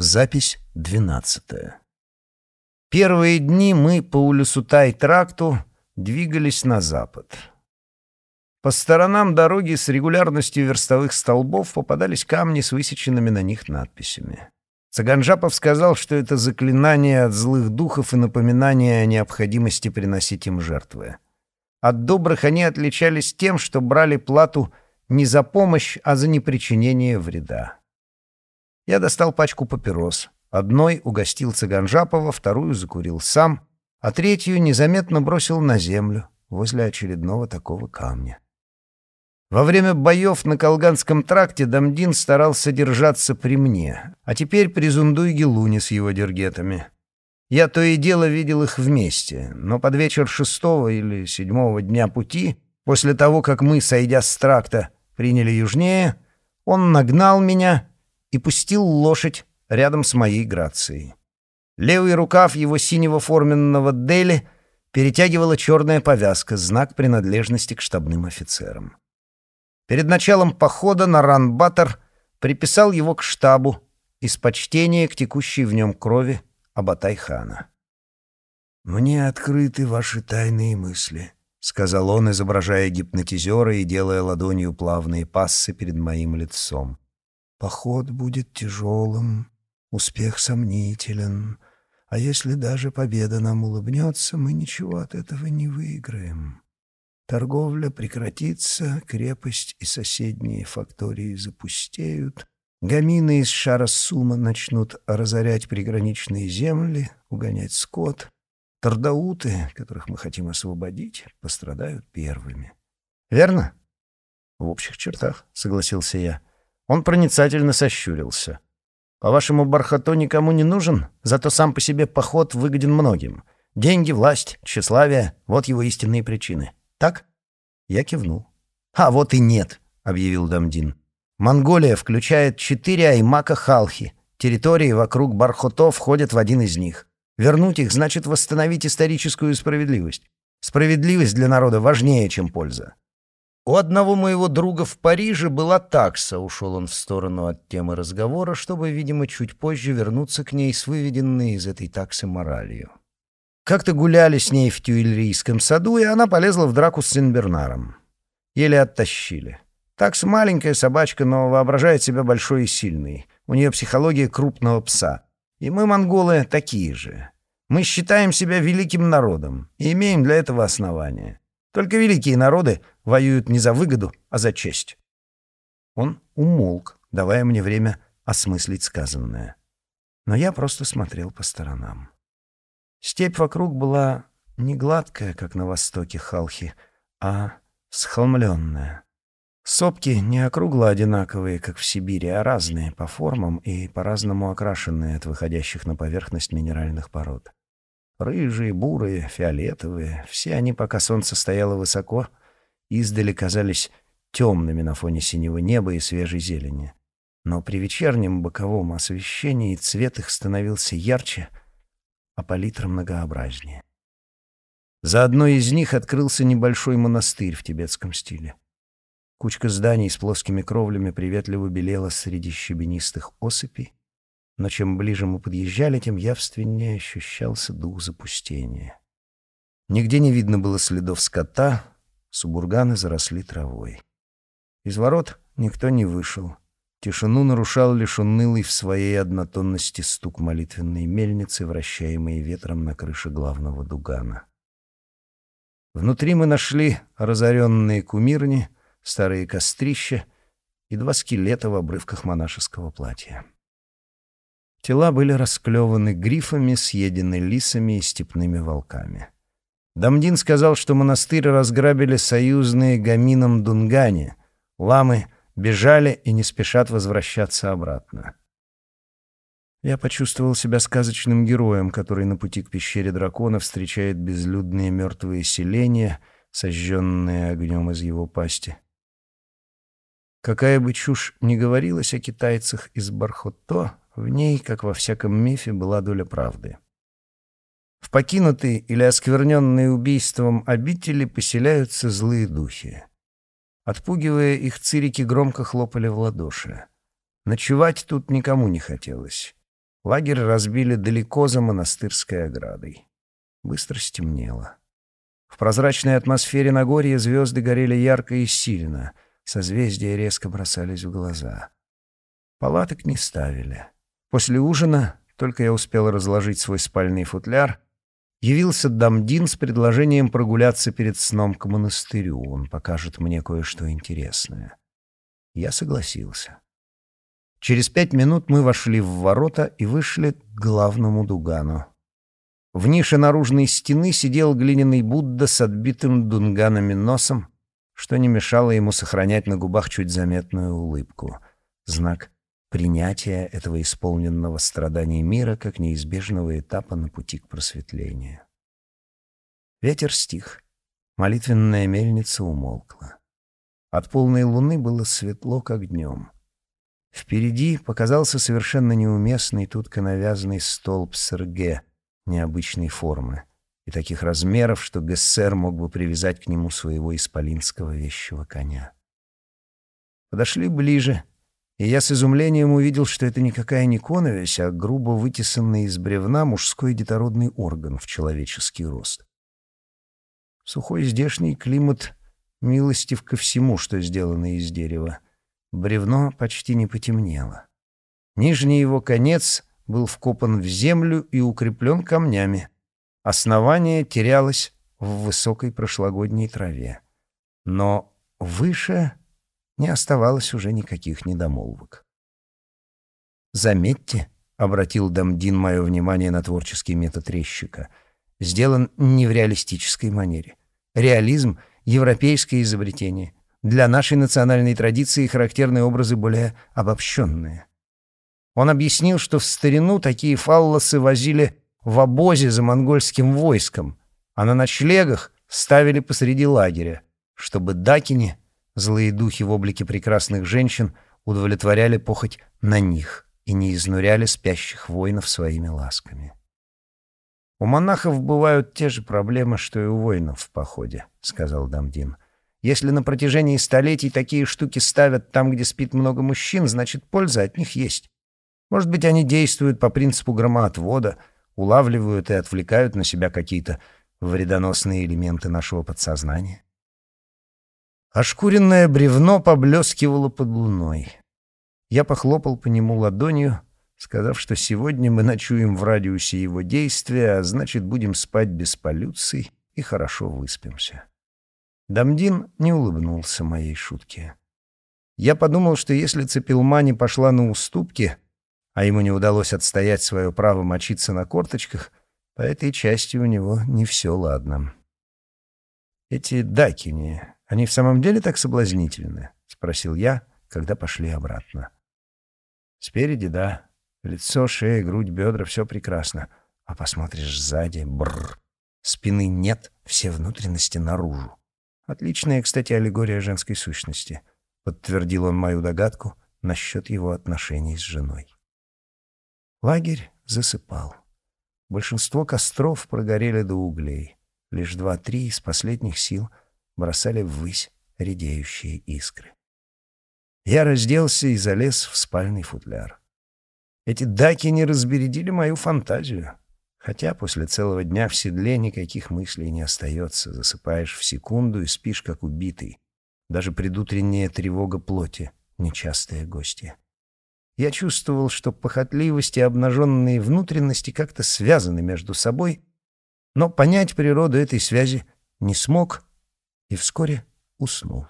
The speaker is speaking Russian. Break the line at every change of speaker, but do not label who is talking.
Запись двенадцатая. Первые дни мы по Улюсутай-тракту двигались на запад. По сторонам дороги с регулярностью верстовых столбов попадались камни с высеченными на них надписями. Цаганжапов сказал, что это заклинание от злых духов и напоминание о необходимости приносить им жертвы. От добрых они отличались тем, что брали плату не за помощь, а за непричинение вреда. Я достал пачку папирос. Одной угостил Цыганжапова, вторую закурил сам, а третью незаметно бросил на землю возле очередного такого камня. Во время боев на Колганском тракте Дамдин старался держаться при мне, а теперь при Зундуйге с его дергетами. Я то и дело видел их вместе, но под вечер шестого или седьмого дня пути, после того, как мы, сойдя с тракта, приняли южнее, он нагнал меня и пустил лошадь рядом с моей грацией. Левый рукав его синего форменного дели перетягивала черная повязка, знак принадлежности к штабным офицерам. Перед началом похода на Ранбатор приписал его к штабу из почтения к текущей в нем крови Абатай-хана.
«Мне открыты ваши тайные мысли», — сказал он, изображая гипнотизера и делая ладонью плавные пассы перед моим лицом. Поход будет тяжелым, успех сомнителен, а если даже победа нам улыбнется, мы ничего от этого не выиграем. Торговля прекратится, крепость и соседние фактории запустеют, гамины из Шарасума начнут разорять приграничные земли, угонять скот, Тардауты, которых мы хотим освободить, пострадают первыми.
«Верно?» «В общих чертах», — согласился я. Он проницательно сощурился. «По-вашему, Бархато никому не нужен, зато сам по себе поход выгоден многим. Деньги, власть, тщеславие — вот его истинные причины. Так?» Я кивнул. «А вот и нет», — объявил Дамдин. «Монголия включает четыре аймака Халхи. Территории вокруг Бархото входят в один из них. Вернуть их значит восстановить историческую справедливость. Справедливость для народа важнее, чем польза. У одного моего друга в Париже была такса, ушел он в сторону от темы разговора, чтобы, видимо, чуть позже вернуться к ней с выведенной из этой таксы моралью. Как-то гуляли с ней в Тюильрийском саду, и она полезла в драку с Синбернаром. Еле оттащили. Такса маленькая собачка, но воображает себя большой и сильной. У нее психология крупного пса. И мы, монголы, такие же. Мы считаем себя великим народом и имеем для этого основания. Только великие народы воюют не за выгоду, а за честь. Он умолк, давая мне время осмыслить сказанное. Но я просто смотрел по сторонам. Степь вокруг была не гладкая, как на востоке Халхи, а схолмленная. Сопки не округло одинаковые, как в Сибири, а разные по формам и по-разному окрашенные от выходящих на поверхность минеральных пород. Рыжие, бурые, фиолетовые, все они, пока солнце стояло высоко, издали казались темными на фоне синего неба и свежей зелени. Но при вечернем боковом освещении цвет их становился ярче, а палитра многообразнее. За одной из них открылся небольшой монастырь в тибетском стиле. Кучка зданий с плоскими кровлями приветливо белела среди щебенистых осыпей, но чем ближе мы подъезжали, тем явственнее ощущался дух запустения. Нигде не видно было следов скота, субурганы заросли травой. Из ворот никто не вышел. Тишину нарушал лишь унылый в своей однотонности стук молитвенной мельницы, вращаемой ветром на крыше главного дугана. Внутри мы нашли разоренные кумирни, старые кострища и два скелета в обрывках монашеского платья. Тела были расклеваны грифами, съедены лисами и степными волками. Дамдин сказал, что монастырь разграбили союзные гамином Дунгане. Ламы бежали и не спешат возвращаться обратно. Я почувствовал себя сказочным героем, который на пути к пещере дракона встречает безлюдные мертвые селения, сожженные огнем из его пасти. Какая бы чушь ни говорилась о китайцах из Бархотто, в ней, как во всяком мифе, была доля правды. В покинутые или оскверненные убийством обители поселяются злые духи. Отпугивая их, цирики громко хлопали в ладоши. Ночевать тут никому не хотелось. Лагерь разбили далеко за монастырской оградой. Быстро стемнело. В прозрачной атмосфере Нагорья звезды горели ярко и сильно, созвездия резко бросались в глаза. Палаток не ставили. После ужина, только я успел разложить свой спальный футляр, явился Дамдин с предложением прогуляться перед сном к монастырю. Он покажет мне кое-что интересное. Я согласился. Через пять минут мы вошли в ворота и вышли к главному дугану. В нише наружной стены сидел глиняный Будда с отбитым дунганами носом, что не мешало ему сохранять на губах чуть заметную улыбку. Знак принятия этого исполненного страданий мира как неизбежного этапа на пути к просветлению. Ветер стих, молитвенная мельница умолкла. От полной луны было светло, как днем. Впереди показался совершенно неуместный тут навязанный столб Серге необычной формы и таких размеров, что Гессер мог бы привязать к нему своего исполинского вещего коня. Подошли ближе — и я с изумлением увидел, что это никакая не коновесь, а грубо вытесанный из бревна мужской детородный орган в человеческий рост. Сухой здешний климат милостив ко всему, что сделано из дерева. Бревно почти не потемнело. Нижний его конец был вкопан в землю и укреплен камнями. Основание терялось в высокой прошлогодней траве. Но выше не оставалось уже никаких недомолвок. «Заметьте», — обратил Дамдин мое внимание на творческий метод резчика, «сделан не в реалистической манере. Реализм — европейское изобретение. Для нашей национальной традиции характерны образы более обобщенные». Он объяснил, что в старину такие фаллосы возили в обозе за монгольским войском, а на ночлегах ставили посреди лагеря, чтобы дакини Злые духи в облике прекрасных женщин удовлетворяли похоть на них и не изнуряли спящих воинов своими ласками. «У монахов бывают те же проблемы, что и у воинов в походе», — сказал Дамдин. «Если на протяжении столетий такие штуки ставят там, где спит много мужчин, значит, польза от них есть. Может быть, они действуют по принципу громоотвода, улавливают и отвлекают на себя какие-то вредоносные элементы нашего подсознания?» Ошкуренное бревно поблескивало под луной. Я похлопал по нему ладонью, сказав, что сегодня мы ночуем в радиусе его действия, а значит, будем спать без полюций и хорошо выспимся. Дамдин не улыбнулся моей шутке. Я подумал, что если Цепилмани пошла на уступки, а ему не удалось отстоять свое право мочиться на корточках, по этой части у него не все ладно. Эти дакини, они в самом деле так соблазнительны? Спросил я, когда пошли обратно. Спереди — да. Лицо, шея, грудь, бедра — все прекрасно. А посмотришь сзади — бррр. Спины нет, все внутренности наружу. Отличная, кстати, аллегория женской сущности. Подтвердил он мою догадку насчет его отношений с женой. Лагерь засыпал. Большинство костров прогорели до углей. Лишь два-три из последних сил бросали ввысь редеющие искры. Я разделся и залез в спальный футляр. Эти даки не разбередили мою фантазию. Хотя после целого дня в седле никаких мыслей не остается. Засыпаешь в секунду и спишь, как убитый. Даже предутренняя тревога плоти — нечастые гости. Я чувствовал, что похотливость и обнаженные внутренности как-то связаны между собой, но понять природу этой связи не смог — и вскоре уснул.